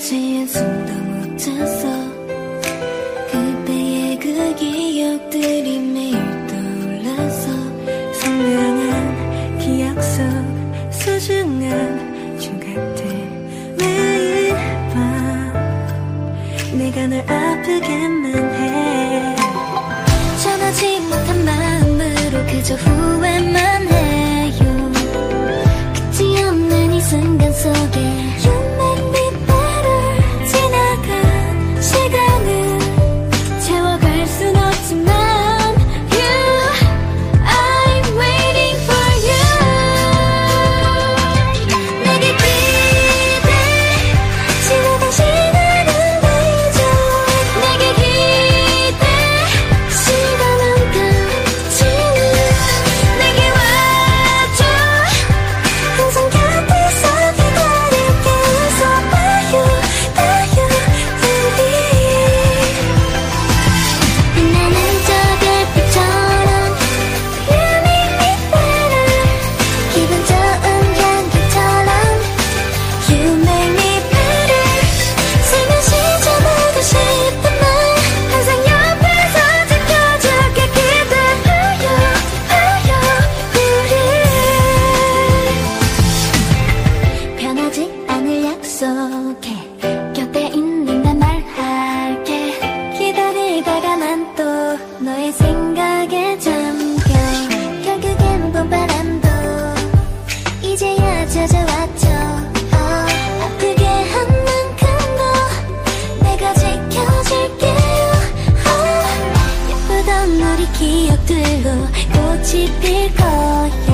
지엔 숨도 못 잤어. 그때의 그 기억들이 매일 떠올라서 선명한 기억 속 소중한 조각들 매일 밤 내가 널 아프게만 해. 깊을 거야.